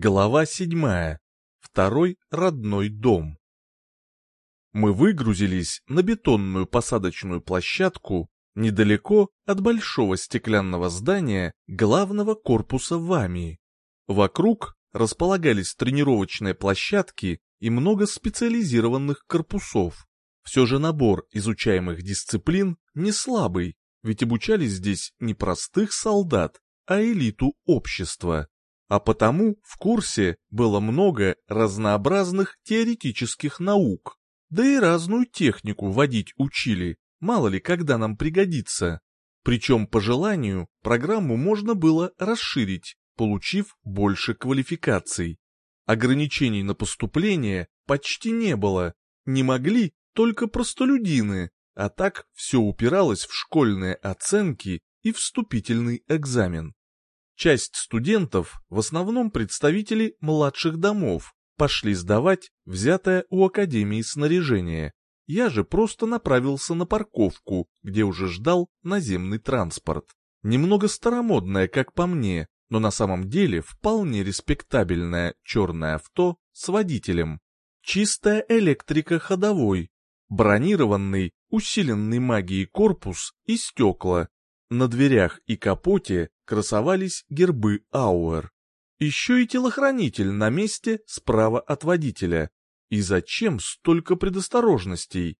Глава седьмая. Второй родной дом. Мы выгрузились на бетонную посадочную площадку недалеко от большого стеклянного здания главного корпуса ВАМИ. Вокруг располагались тренировочные площадки и много специализированных корпусов. Все же набор изучаемых дисциплин не слабый, ведь обучались здесь не простых солдат, а элиту общества а потому в курсе было много разнообразных теоретических наук, да и разную технику водить учили, мало ли когда нам пригодится. Причем по желанию программу можно было расширить, получив больше квалификаций. Ограничений на поступление почти не было, не могли только простолюдины, а так все упиралось в школьные оценки и вступительный экзамен. Часть студентов, в основном представители младших домов, пошли сдавать взятое у Академии снаряжение. Я же просто направился на парковку, где уже ждал наземный транспорт. Немного старомодное, как по мне, но на самом деле вполне респектабельное черное авто с водителем. Чистая электрика ходовой, бронированный, усиленный магией корпус и стекла. На дверях и капоте красовались гербы Ауэр. Еще и телохранитель на месте справа от водителя. И зачем столько предосторожностей?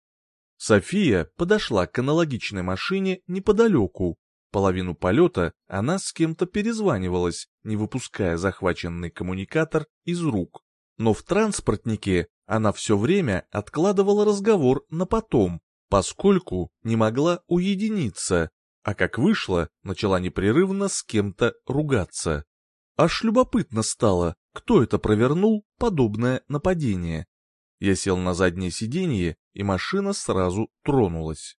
София подошла к аналогичной машине неподалеку. Половину полета она с кем-то перезванивалась, не выпуская захваченный коммуникатор из рук. Но в транспортнике она все время откладывала разговор на потом, поскольку не могла уединиться, а как вышло, начала непрерывно с кем-то ругаться. Аж любопытно стало, кто это провернул подобное нападение. Я сел на заднее сиденье, и машина сразу тронулась.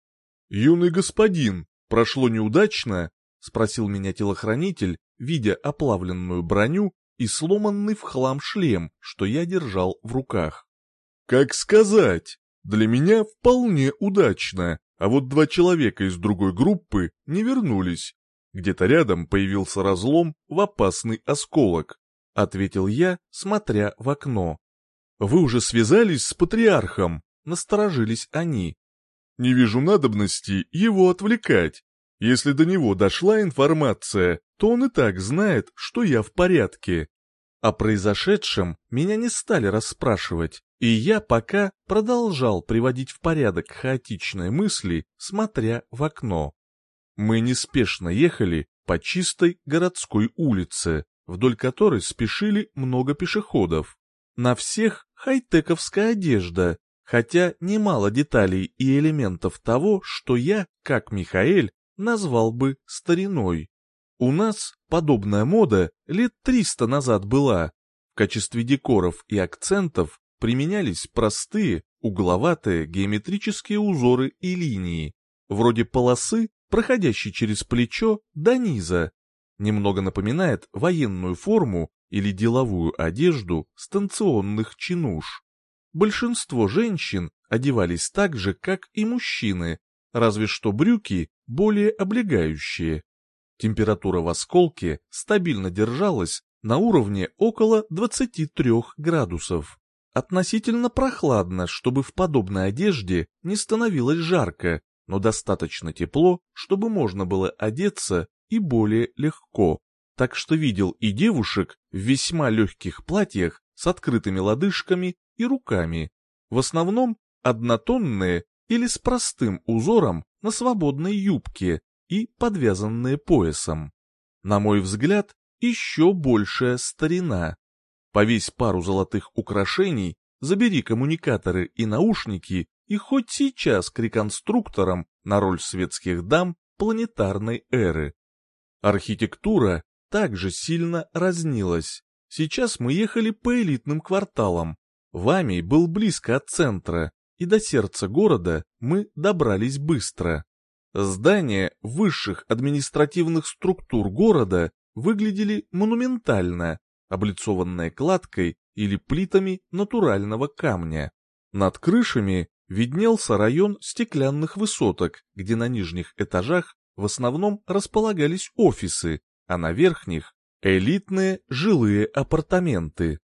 «Юный господин, прошло неудачно?» — спросил меня телохранитель, видя оплавленную броню и сломанный в хлам шлем, что я держал в руках. «Как сказать? Для меня вполне удачно. А вот два человека из другой группы не вернулись. Где-то рядом появился разлом в опасный осколок, ответил я, смотря в окно. Вы уже связались с патриархом, насторожились они. Не вижу надобности его отвлекать. Если до него дошла информация, то он и так знает, что я в порядке. О произошедшем меня не стали расспрашивать, и я пока продолжал приводить в порядок хаотичные мысли, смотря в окно. Мы неспешно ехали по чистой городской улице, вдоль которой спешили много пешеходов. На всех хай-тековская одежда, хотя немало деталей и элементов того, что я, как Михаэль, назвал бы стариной. У нас подобная мода лет триста назад была. В качестве декоров и акцентов применялись простые, угловатые геометрические узоры и линии, вроде полосы, проходящей через плечо до низа. Немного напоминает военную форму или деловую одежду станционных чинуш. Большинство женщин одевались так же, как и мужчины, разве что брюки более облегающие. Температура в осколке стабильно держалась на уровне около 23 градусов относительно прохладно, чтобы в подобной одежде не становилось жарко, но достаточно тепло, чтобы можно было одеться и более легко. Так что видел и девушек в весьма легких платьях с открытыми лодыжками и руками, в основном однотонные или с простым узором на свободной юбке и подвязанные поясом. На мой взгляд, еще большая старина. Повесь пару золотых украшений, забери коммуникаторы и наушники и хоть сейчас к реконструкторам на роль светских дам планетарной эры. Архитектура также сильно разнилась. Сейчас мы ехали по элитным кварталам. Вами был близко от центра, и до сердца города мы добрались быстро. Здания высших административных структур города выглядели монументально, облицованная кладкой или плитами натурального камня. Над крышами виднелся район стеклянных высоток, где на нижних этажах в основном располагались офисы, а на верхних Элитные жилые апартаменты.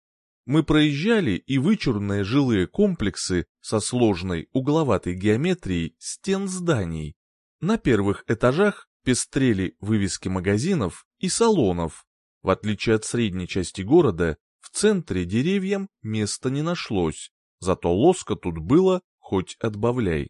Мы проезжали и вычурные жилые комплексы со сложной угловатой геометрией стен зданий. На первых этажах пестрели вывески магазинов и салонов. В отличие от средней части города, в центре деревьям места не нашлось, зато лоска тут было хоть отбавляй.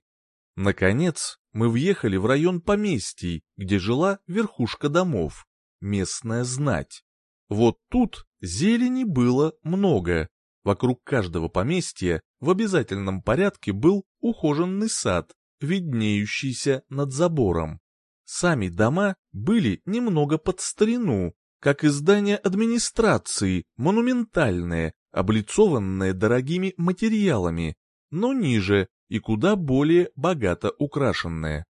Наконец, мы въехали в район поместий, где жила верхушка домов, местная знать. Вот тут зелени было много. Вокруг каждого поместья в обязательном порядке был ухоженный сад, виднеющийся над забором. Сами дома были немного под старину, как и здания администрации, монументальные, облицованные дорогими материалами, но ниже и куда более богато украшенные.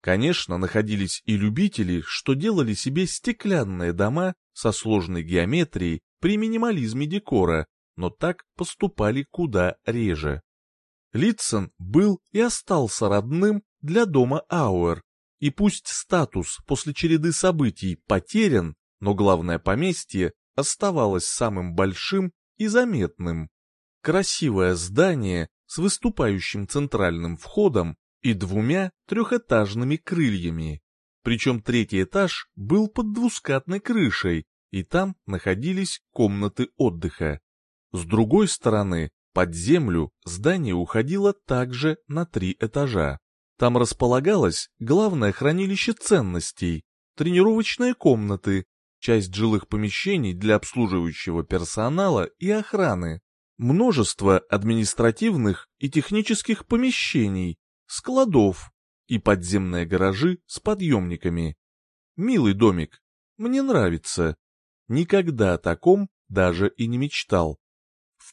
Конечно, находились и любители, что делали себе стеклянные дома со сложной геометрией при минимализме декора, но так поступали куда реже. Литсон был и остался родным для дома Ауэр, и пусть статус после череды событий потерян, но главное поместье оставалось самым большим и заметным. Красивое здание с выступающим центральным входом и двумя трехэтажными крыльями. Причем третий этаж был под двускатной крышей, и там находились комнаты отдыха. С другой стороны, под землю здание уходило также на три этажа. Там располагалось главное хранилище ценностей, тренировочные комнаты, часть жилых помещений для обслуживающего персонала и охраны, множество административных и технических помещений, складов и подземные гаражи с подъемниками. Милый домик, мне нравится. Никогда о таком даже и не мечтал.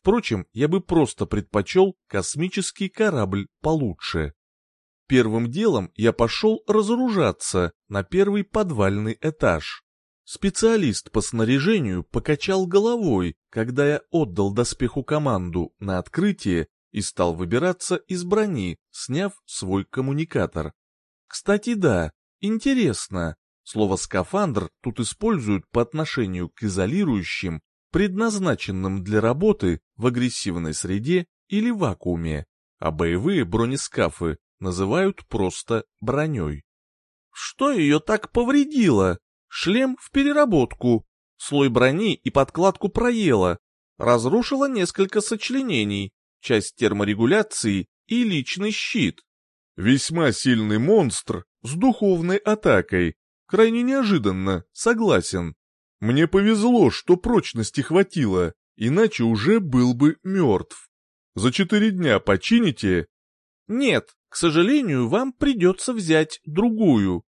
Впрочем, я бы просто предпочел космический корабль получше. Первым делом я пошел разоружаться на первый подвальный этаж. Специалист по снаряжению покачал головой, когда я отдал доспеху команду на открытие и стал выбираться из брони, сняв свой коммуникатор. Кстати, да, интересно, слово «скафандр» тут используют по отношению к изолирующим, предназначенным для работы в агрессивной среде или вакууме, а боевые бронескафы называют просто броней. Что ее так повредило? Шлем в переработку, слой брони и подкладку проела, разрушила несколько сочленений, часть терморегуляции и личный щит. Весьма сильный монстр с духовной атакой. Крайне неожиданно, согласен. Мне повезло, что прочности хватило, иначе уже был бы мертв. За четыре дня почините? Нет, к сожалению, вам придется взять другую.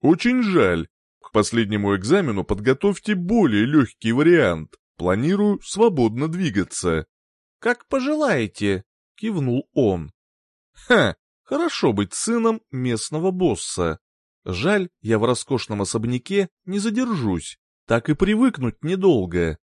Очень жаль. К последнему экзамену подготовьте более легкий вариант. Планирую свободно двигаться. Как пожелаете, кивнул он. Ха, хорошо быть сыном местного босса. Жаль, я в роскошном особняке не задержусь, так и привыкнуть недолго.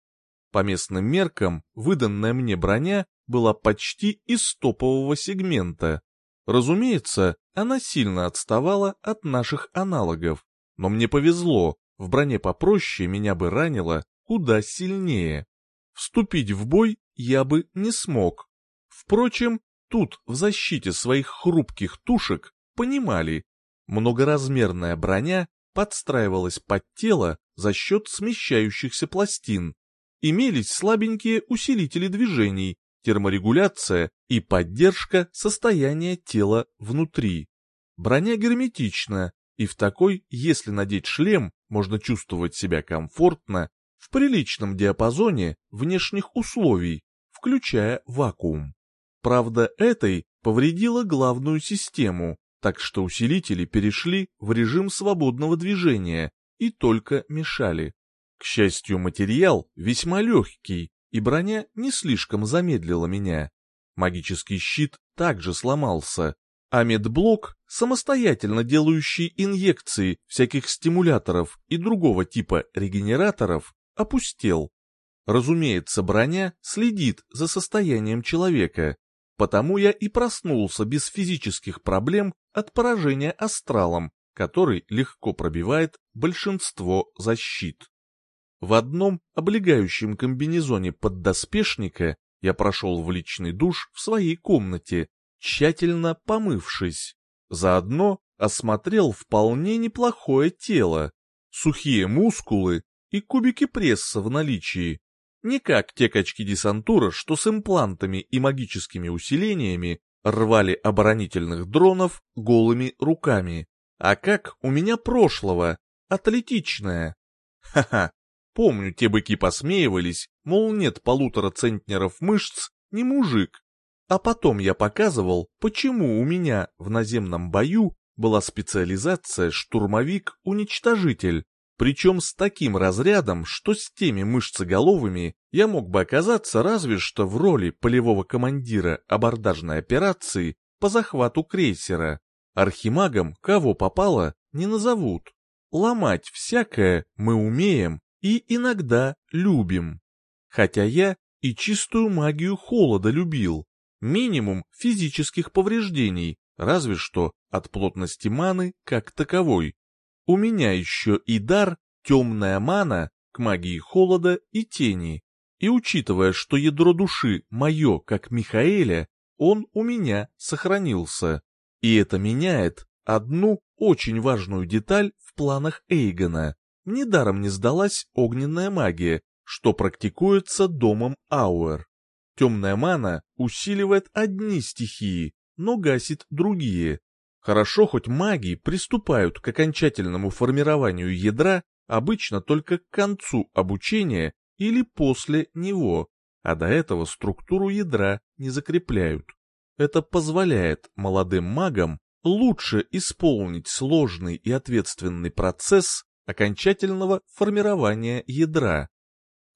По местным меркам, выданная мне броня была почти из топового сегмента. Разумеется, она сильно отставала от наших аналогов, но мне повезло, в броне попроще меня бы ранило куда сильнее. Вступить в бой я бы не смог. Впрочем, тут в защите своих хрупких тушек понимали, многоразмерная броня подстраивалась под тело за счет смещающихся пластин. Имелись слабенькие усилители движений, терморегуляция и поддержка состояния тела внутри. Броня герметична, и в такой, если надеть шлем, можно чувствовать себя комфортно в приличном диапазоне внешних условий, включая вакуум. Правда, этой повредила главную систему, так что усилители перешли в режим свободного движения и только мешали. К счастью, материал весьма легкий, и броня не слишком замедлила меня. Магический щит также сломался, а медблок, самостоятельно делающий инъекции всяких стимуляторов и другого типа регенераторов, опустел. Разумеется, броня следит за состоянием человека, потому я и проснулся без физических проблем от поражения астралом, который легко пробивает большинство защит. В одном облегающем комбинезоне поддоспешника я прошел в личный душ в своей комнате, тщательно помывшись. Заодно осмотрел вполне неплохое тело, сухие мускулы и кубики пресса в наличии. Не как те качки десантура, что с имплантами и магическими усилениями рвали оборонительных дронов голыми руками, а как у меня прошлого, атлетичное. Ха-ха, помню, те быки посмеивались, мол, нет полутора центнеров мышц, не мужик. А потом я показывал, почему у меня в наземном бою была специализация штурмовик-уничтожитель, причем с таким разрядом, что с теми мышцеголовыми я мог бы оказаться разве что в роли полевого командира абордажной операции по захвату крейсера. Архимагом кого попало не назовут. Ломать всякое мы умеем и иногда любим. Хотя я и чистую магию холода любил. Минимум физических повреждений, разве что от плотности маны как таковой. У меня еще и дар темная мана к магии холода и тени. И учитывая, что ядро души мое, как Михаэля, он у меня сохранился. И это меняет одну очень важную деталь в планах Эйгона. Недаром не сдалась огненная магия, что практикуется домом Ауэр. Темная мана усиливает одни стихии, но гасит другие. Хорошо, хоть маги приступают к окончательному формированию ядра обычно только к концу обучения или после него, а до этого структуру ядра не закрепляют. Это позволяет молодым магам лучше исполнить сложный и ответственный процесс окончательного формирования ядра.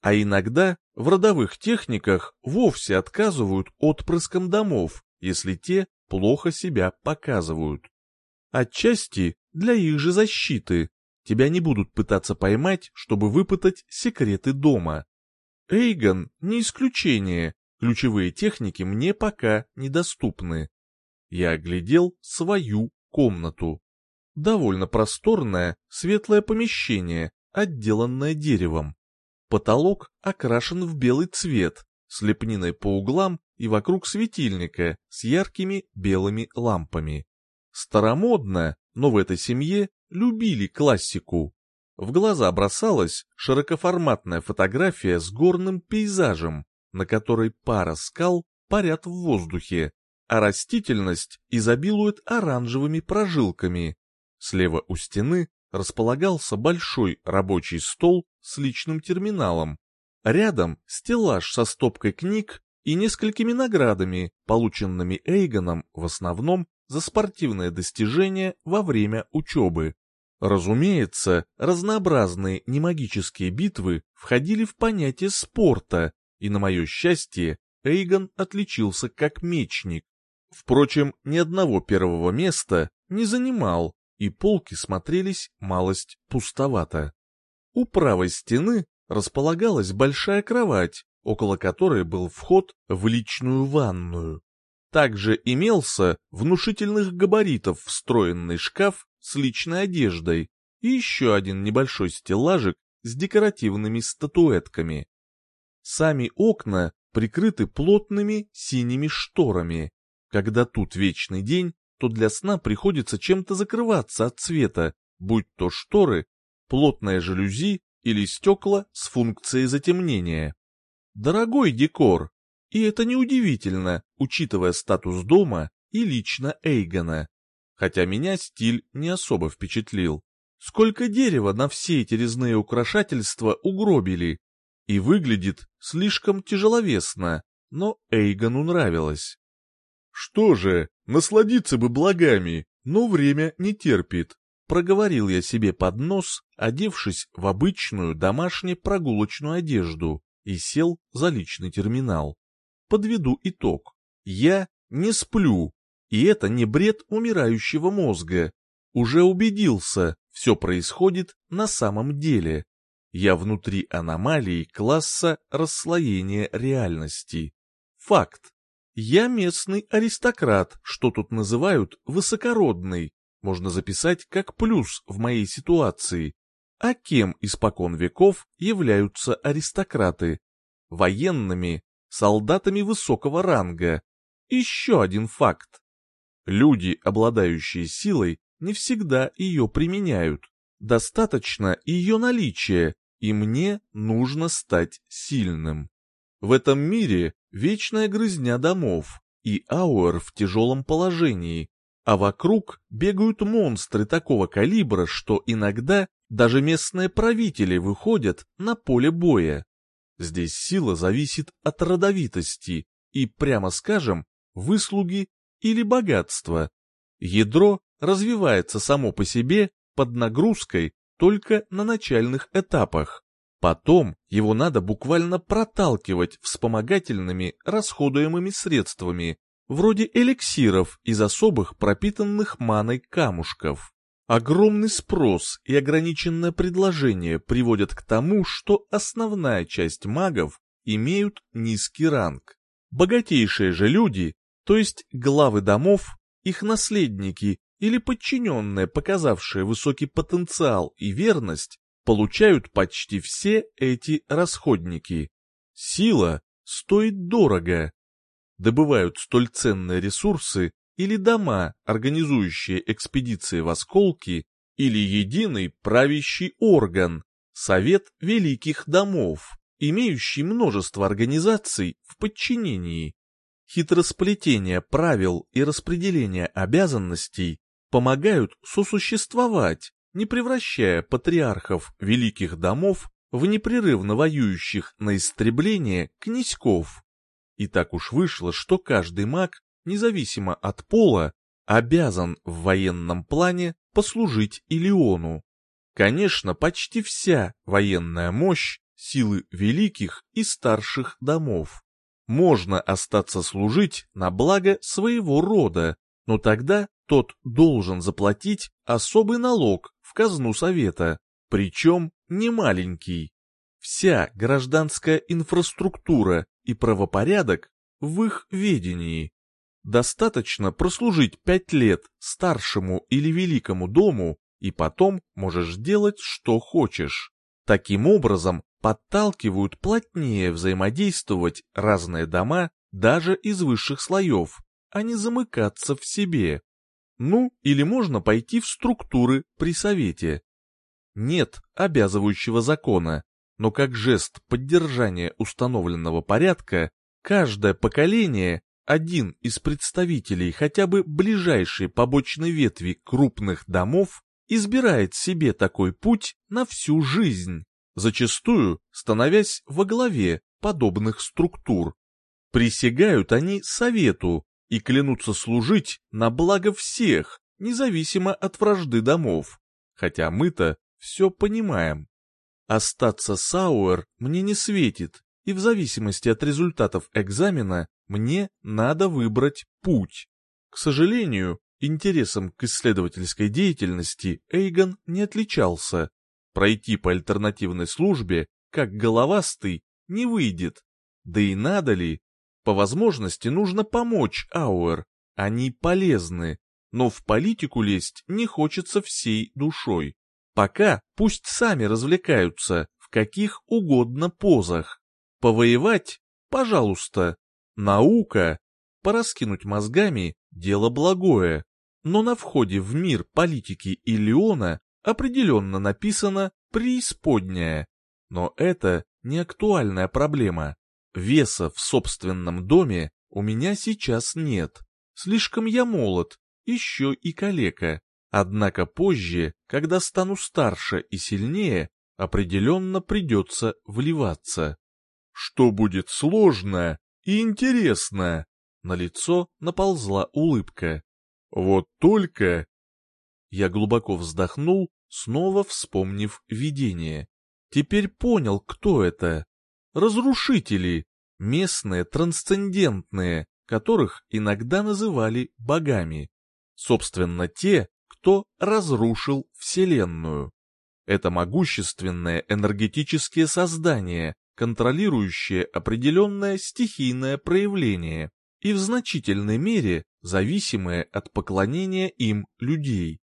А иногда в родовых техниках вовсе отказывают отпрыскам домов, если те плохо себя показывают. Отчасти для их же защиты. Тебя не будут пытаться поймать, чтобы выпытать секреты дома. Эйгон не исключение, ключевые техники мне пока недоступны. Я оглядел свою комнату. Довольно просторное, светлое помещение, отделанное деревом. Потолок окрашен в белый цвет, с лепниной по углам и вокруг светильника с яркими белыми лампами. Старомодно, но в этой семье любили классику. В глаза бросалась широкоформатная фотография с горным пейзажем, на которой пара скал парят в воздухе, а растительность изобилует оранжевыми прожилками. Слева у стены располагался большой рабочий стол с личным терминалом. Рядом стеллаж со стопкой книг и несколькими наградами, полученными Эйгоном в основном за спортивные достижения во время учебы. Разумеется, разнообразные немагические битвы входили в понятие спорта, и на мое счастье Эйгон отличился как мечник. Впрочем, ни одного первого места не занимал, и полки смотрелись малость пустовато. У правой стены располагалась большая кровать, около которой был вход в личную ванную. Также имелся внушительных габаритов встроенный шкаф с личной одеждой и еще один небольшой стеллажик с декоративными статуэтками. Сами окна прикрыты плотными синими шторами. Когда тут вечный день, то для сна приходится чем-то закрываться от света, будь то шторы, плотная жалюзи или стекла с функцией затемнения. Дорогой декор, и это неудивительно, учитывая статус дома и лично Эйгона. Хотя меня стиль не особо впечатлил. Сколько дерева на все эти резные украшательства угробили. И выглядит слишком тяжеловесно, но Эйгону нравилось. Что же, насладиться бы благами, но время не терпит. Проговорил я себе под нос, одевшись в обычную домашнюю прогулочную одежду и сел за личный терминал. Подведу итог. Я не сплю, и это не бред умирающего мозга. Уже убедился, все происходит на самом деле. Я внутри аномалии класса расслоения реальности. Факт. Я местный аристократ, что тут называют высокородный. Можно записать как плюс в моей ситуации. А кем испокон веков являются аристократы? Военными, солдатами высокого ранга. Еще один факт. Люди, обладающие силой, не всегда ее применяют. Достаточно ее наличия, и мне нужно стать сильным. В этом мире вечная грызня домов, и Ауэр в тяжелом положении, а вокруг бегают монстры такого калибра, что иногда даже местные правители выходят на поле боя. Здесь сила зависит от родовитости и, прямо скажем, выслуги или богатства. Ядро развивается само по себе под нагрузкой только на начальных этапах. Потом его надо буквально проталкивать вспомогательными расходуемыми средствами, вроде эликсиров из особых пропитанных маной камушков. Огромный спрос и ограниченное предложение приводят к тому, что основная часть магов имеют низкий ранг. Богатейшие же люди, то есть главы домов, их наследники или подчиненные, показавшие высокий потенциал и верность, получают почти все эти расходники. Сила стоит дорого. Добывают столь ценные ресурсы или дома, организующие экспедиции в осколки, или единый правящий орган, Совет Великих Домов, имеющий множество организаций в подчинении. Хитросплетение правил и распределение обязанностей помогают сосуществовать, не превращая патриархов великих домов в непрерывно воюющих на истребление князьков. И так уж вышло, что каждый маг, независимо от пола, обязан в военном плане послужить Илиону. Конечно, почти вся военная мощь силы великих и старших домов. Можно остаться служить на благо своего рода, но тогда тот должен заплатить особый налог в казну совета, причем не маленький. Вся гражданская инфраструктура и правопорядок в их ведении. Достаточно прослужить пять лет старшему или великому дому, и потом можешь делать, что хочешь. Таким образом, подталкивают плотнее взаимодействовать разные дома даже из высших слоев, а не замыкаться в себе. Ну, или можно пойти в структуры при совете. Нет обязывающего закона, но как жест поддержания установленного порядка, каждое поколение один из представителей хотя бы ближайшей побочной ветви крупных домов избирает себе такой путь на всю жизнь, зачастую становясь во главе подобных структур. Присягают они совету, и клянутся служить на благо всех, независимо от вражды домов. Хотя мы-то все понимаем. Остаться Сауэр мне не светит, и в зависимости от результатов экзамена мне надо выбрать путь. К сожалению, интересом к исследовательской деятельности Эйгон не отличался. Пройти по альтернативной службе, как головастый, не выйдет. Да и надо ли? По возможности нужно помочь Ауэр, они полезны, но в политику лезть не хочется всей душой. Пока пусть сами развлекаются в каких угодно позах. Повоевать? Пожалуйста. Наука? Пораскинуть мозгами – дело благое. Но на входе в мир политики Илиона определенно написано «преисподняя». Но это не актуальная проблема. Веса в собственном доме у меня сейчас нет. Слишком я молод, еще и калека. Однако позже, когда стану старше и сильнее, определенно придется вливаться. Что будет сложно и интересно? На лицо наползла улыбка. Вот только... Я глубоко вздохнул, снова вспомнив видение. Теперь понял, кто это разрушители, местные трансцендентные, которых иногда называли богами. Собственно, те, кто разрушил Вселенную. Это могущественные энергетические создания, контролирующие определенное стихийное проявление и в значительной мере зависимые от поклонения им людей.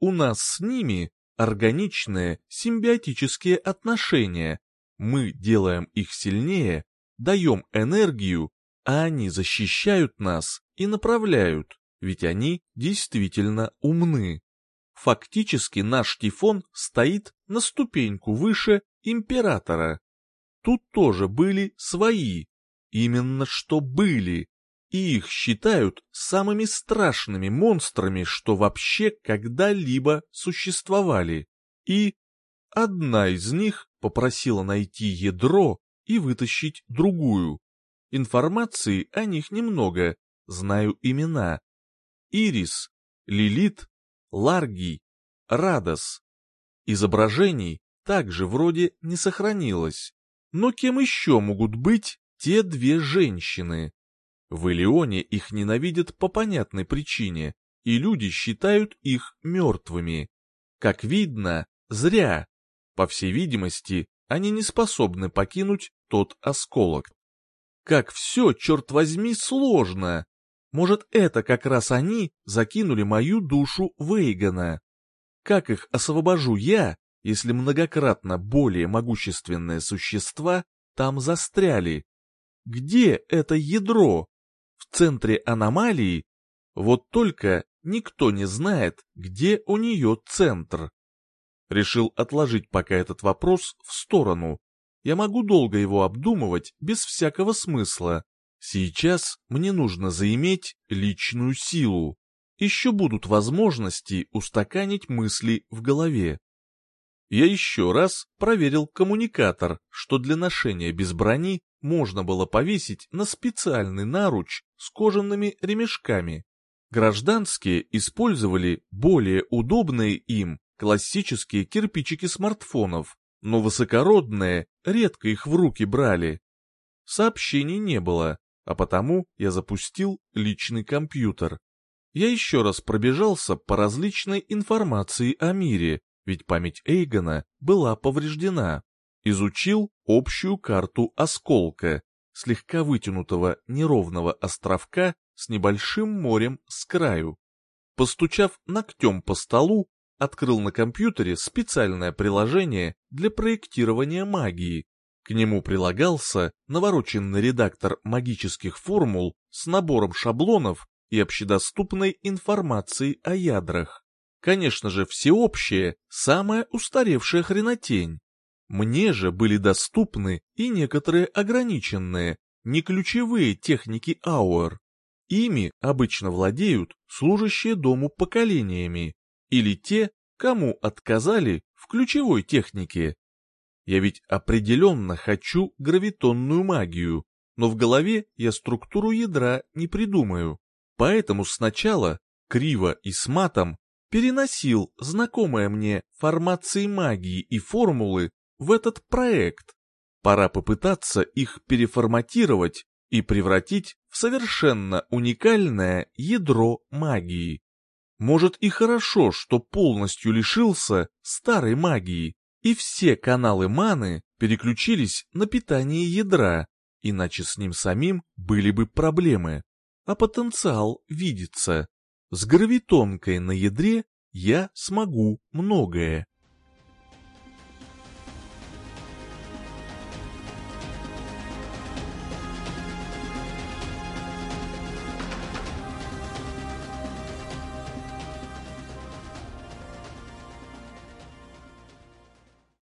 У нас с ними органичные симбиотические отношения. Мы делаем их сильнее, даем энергию, а они защищают нас и направляют, ведь они действительно умны. Фактически наш Тифон стоит на ступеньку выше императора. Тут тоже были свои, именно что были, и их считают самыми страшными монстрами, что вообще когда-либо существовали. И одна из них попросила найти ядро и вытащить другую. Информации о них немного, знаю имена. Ирис, Лилит, Ларгий, Радос. Изображений также вроде не сохранилось. Но кем еще могут быть те две женщины? В Илионе их ненавидят по понятной причине, и люди считают их мертвыми. Как видно, зря. По всей видимости, они не способны покинуть тот осколок. Как все, черт возьми, сложно. Может, это как раз они закинули мою душу Вейгана. Как их освобожу я, если многократно более могущественные существа там застряли? Где это ядро? В центре аномалии? Вот только никто не знает, где у нее центр. Решил отложить пока этот вопрос в сторону. Я могу долго его обдумывать без всякого смысла. Сейчас мне нужно заиметь личную силу. Еще будут возможности устаканить мысли в голове. Я еще раз проверил коммуникатор, что для ношения без брони можно было повесить на специальный наруч с кожаными ремешками. Гражданские использовали более удобные им классические кирпичики смартфонов, но высокородные редко их в руки брали. Сообщений не было, а потому я запустил личный компьютер. Я еще раз пробежался по различной информации о мире, ведь память Эйгона была повреждена. Изучил общую карту осколка, слегка вытянутого неровного островка с небольшим морем с краю. Постучав ногтем по столу, открыл на компьютере специальное приложение для проектирования магии. К нему прилагался навороченный редактор магических формул с набором шаблонов и общедоступной информацией о ядрах. Конечно же, всеобщее, самая устаревшая хренотень. Мне же были доступны и некоторые ограниченные, не ключевые техники Ауэр. Ими обычно владеют служащие дому поколениями, или те, кому отказали в ключевой технике. Я ведь определенно хочу гравитонную магию, но в голове я структуру ядра не придумаю. Поэтому сначала, криво и с матом, переносил знакомые мне формации магии и формулы в этот проект. Пора попытаться их переформатировать и превратить в совершенно уникальное ядро магии. Может и хорошо, что полностью лишился старой магии, и все каналы маны переключились на питание ядра, иначе с ним самим были бы проблемы. А потенциал видится. С гравитонкой на ядре я смогу многое.